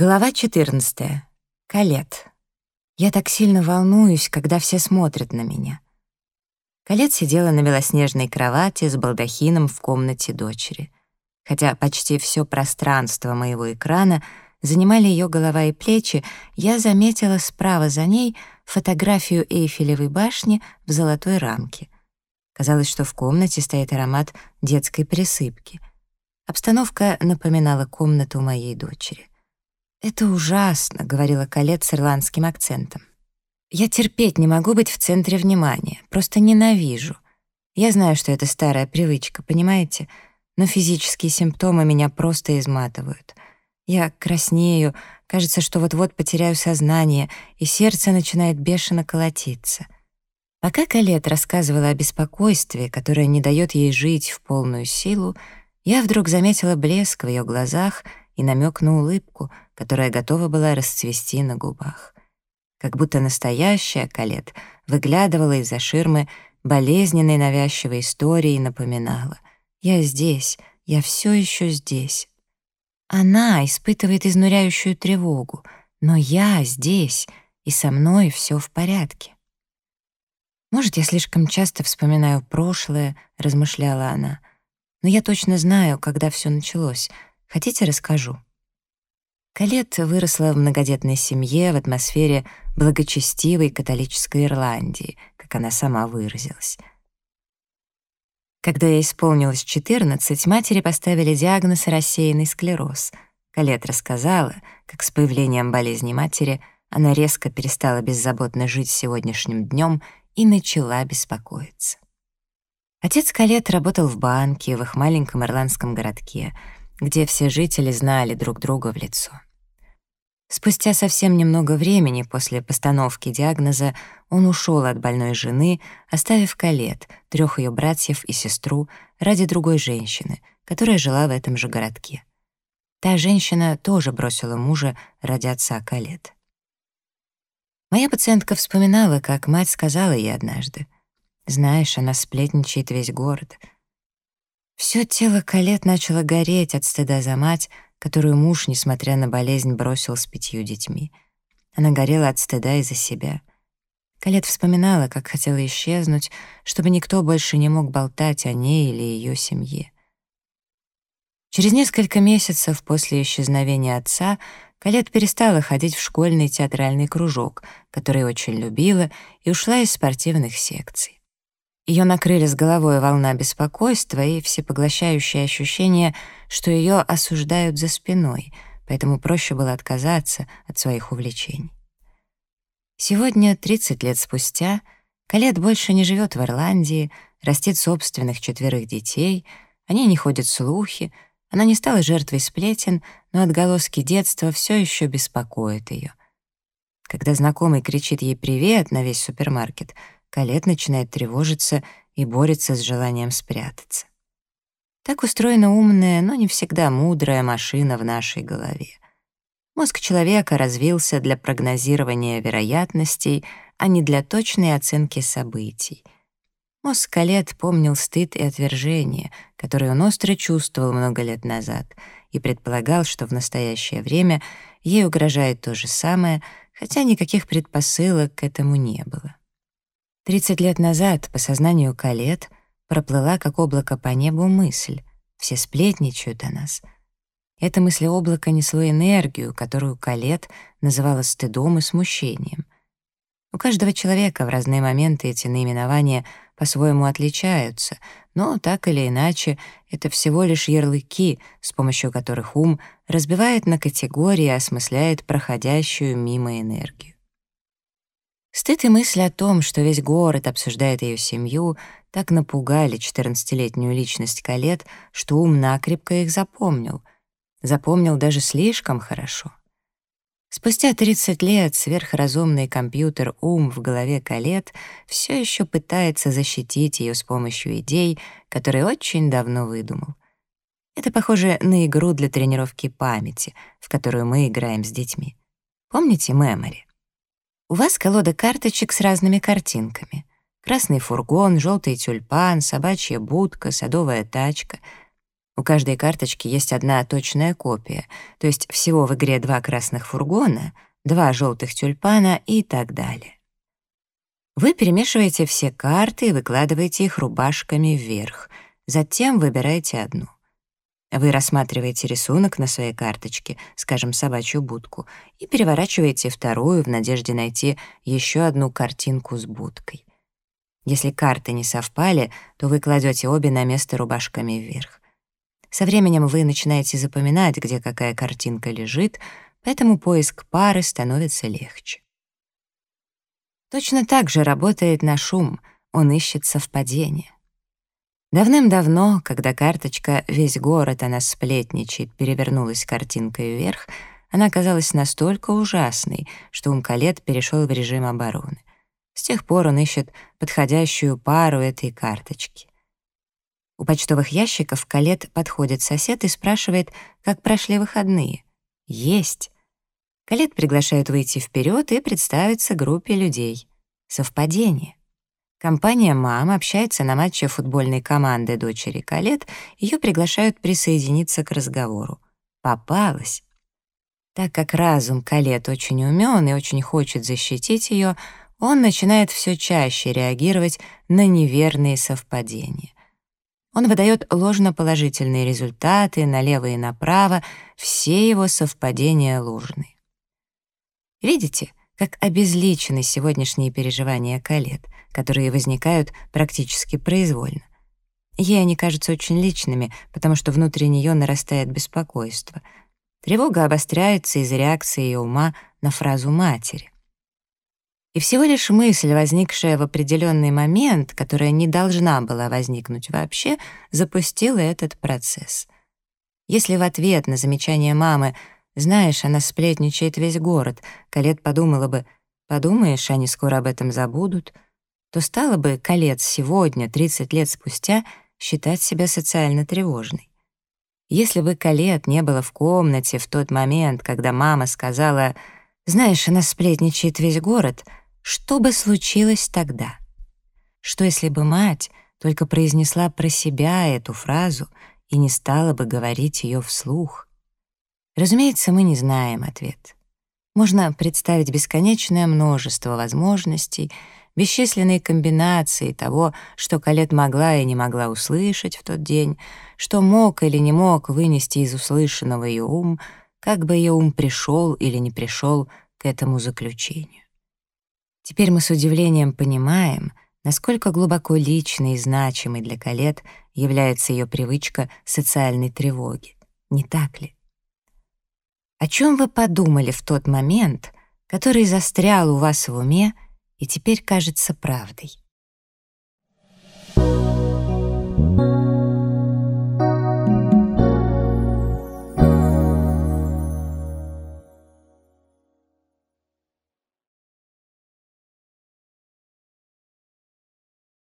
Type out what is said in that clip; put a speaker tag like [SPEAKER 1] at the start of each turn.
[SPEAKER 1] Глава 14. Калет. Я так сильно волнуюсь, когда все смотрят на меня. Калет сидела на белоснежной кровати с балдахином в комнате дочери. Хотя почти все пространство моего экрана занимали ее голова и плечи, я заметила справа за ней фотографию Эйфелевой башни в золотой рамке. Казалось, что в комнате стоит аромат детской присыпки. Обстановка напоминала комнату моей дочери. «Это ужасно», — говорила Калет с ирландским акцентом. «Я терпеть не могу быть в центре внимания, просто ненавижу. Я знаю, что это старая привычка, понимаете? Но физические симптомы меня просто изматывают. Я краснею, кажется, что вот-вот потеряю сознание, и сердце начинает бешено колотиться». Пока Калет рассказывала о беспокойстве, которое не дает ей жить в полную силу, я вдруг заметила блеск в ее глазах и намек на улыбку, которая готова была расцвести на губах. Как будто настоящая Калет выглядывала из-за ширмы болезненной навязчивой истории и напоминала «Я здесь, я все еще здесь». Она испытывает изнуряющую тревогу, но я здесь, и со мной все в порядке. «Может, я слишком часто вспоминаю прошлое», — размышляла она, «но я точно знаю, когда все началось — Хотите, расскажу?» Калет выросла в многодетной семье в атмосфере благочестивой католической Ирландии, как она сама выразилась. Когда ей исполнилось 14, матери поставили диагноз рассеянный склероз. Калет рассказала, как с появлением болезни матери она резко перестала беззаботно жить сегодняшним днем и начала беспокоиться. Отец Калет работал в банке в их маленьком ирландском городке — где все жители знали друг друга в лицо. Спустя совсем немного времени после постановки диагноза он ушел от больной жены, оставив Калет, трех ее братьев и сестру, ради другой женщины, которая жила в этом же городке. Та женщина тоже бросила мужа ради отца Калет. Моя пациентка вспоминала, как мать сказала ей однажды, «Знаешь, она сплетничает весь город. Все тело Калет начало гореть от стыда за мать, которую муж, несмотря на болезнь, бросил с пятью детьми. Она горела от стыда и за себя. Калет вспоминала, как хотела исчезнуть, чтобы никто больше не мог болтать о ней или ее семье. Через несколько месяцев после исчезновения отца Калет перестала ходить в школьный театральный кружок, который очень любила, и ушла из спортивных секций. Ее накрыли с головой волна беспокойства и всепоглощающее ощущение, что ее осуждают за спиной, поэтому проще было отказаться от своих увлечений. Сегодня, 30 лет спустя, Калет больше не живет в Ирландии, растит собственных четверых детей, о ней не ходят слухи, она не стала жертвой сплетен, но отголоски детства все еще беспокоят ее. Когда знакомый кричит ей «привет» на весь супермаркет — Калет начинает тревожиться и борется с желанием спрятаться. Так устроена умная, но не всегда мудрая машина в нашей голове. Мозг человека развился для прогнозирования вероятностей, а не для точной оценки событий. Мозг Калет помнил стыд и отвержение, которые он остро чувствовал много лет назад, и предполагал, что в настоящее время ей угрожает то же самое, хотя никаких предпосылок к этому не было. Тридцать лет назад по сознанию Калет проплыла, как облако по небу, мысль. Все сплетничают о нас. Эта мысль облака несло энергию, которую Калет называла стыдом и смущением. У каждого человека в разные моменты эти наименования по-своему отличаются, но так или иначе это всего лишь ярлыки, с помощью которых ум разбивает на категории и осмысляет проходящую мимо энергию. Стыд и мысль о том, что весь город обсуждает ее семью, так напугали 14-летнюю личность Калет, что ум накрепко их запомнил. Запомнил даже слишком хорошо. Спустя 30 лет сверхразумный компьютер ум в голове Калет все еще пытается защитить ее с помощью идей, которые очень давно выдумал. Это похоже на игру для тренировки памяти, в которую мы играем с детьми. Помните Memory? У вас колода карточек с разными картинками. Красный фургон, желтый тюльпан, собачья будка, садовая тачка. У каждой карточки есть одна точная копия, то есть всего в игре два красных фургона, два желтых тюльпана и так далее. Вы перемешиваете все карты и выкладываете их рубашками вверх, затем выбираете одну. Вы рассматриваете рисунок на своей карточке, скажем, собачью будку, и переворачиваете вторую в надежде найти еще одну картинку с будкой. Если карты не совпали, то вы кладете обе на место рубашками вверх. Со временем вы начинаете запоминать, где какая картинка лежит, поэтому поиск пары становится легче. Точно так же работает наш ум, он ищет совпадение. Давным-давно, когда карточка «Весь город о нас сплетничает» перевернулась картинкой вверх, она казалась настолько ужасной, что ум Калет перешел в режим обороны. С тех пор он ищет подходящую пару этой карточки. У почтовых ящиков Калет подходит сосед и спрашивает, как прошли выходные. Есть. Калет приглашает выйти вперед и представиться группе людей. Совпадение. Компания «Мам» общается на матче футбольной команды дочери Калет, ее приглашают присоединиться к разговору. Попалась. Так как разум Калет очень умен и очень хочет защитить ее, он начинает все чаще реагировать на неверные совпадения. Он выдает ложноположительные результаты налево и направо, все его совпадения ложные. Видите, как обезличены сегодняшние переживания Калет, которые возникают практически произвольно. Ей они кажутся очень личными, потому что внутри нее нарастает беспокойство. Тревога обостряется из реакции ее ума на фразу матери. И всего лишь мысль, возникшая в определенный момент, которая не должна была возникнуть вообще, запустила этот процесс. Если в ответ на замечание мамы «Знаешь, она сплетничает весь город», Калет подумала бы «Подумаешь, они скоро об этом забудут», то стало бы Калет сегодня, 30 лет спустя, считать себя социально тревожной. Если бы Калет не было в комнате в тот момент, когда мама сказала «Знаешь, она сплетничает весь город», что бы случилось тогда? Что если бы мать только произнесла про себя эту фразу и не стала бы говорить ее вслух? Разумеется, мы не знаем ответ. Можно представить бесконечное множество возможностей, бесчисленные комбинации того, что Калет могла и не могла услышать в тот день, что мог или не мог вынести из услышанного ее ум, как бы ее ум пришел или не пришел к этому заключению. Теперь мы с удивлением понимаем, насколько глубоко личной и значимой для Калет является ее привычка социальной тревоги. Не так ли? О чем вы подумали в тот момент, который застрял у вас в уме и теперь кажется правдой?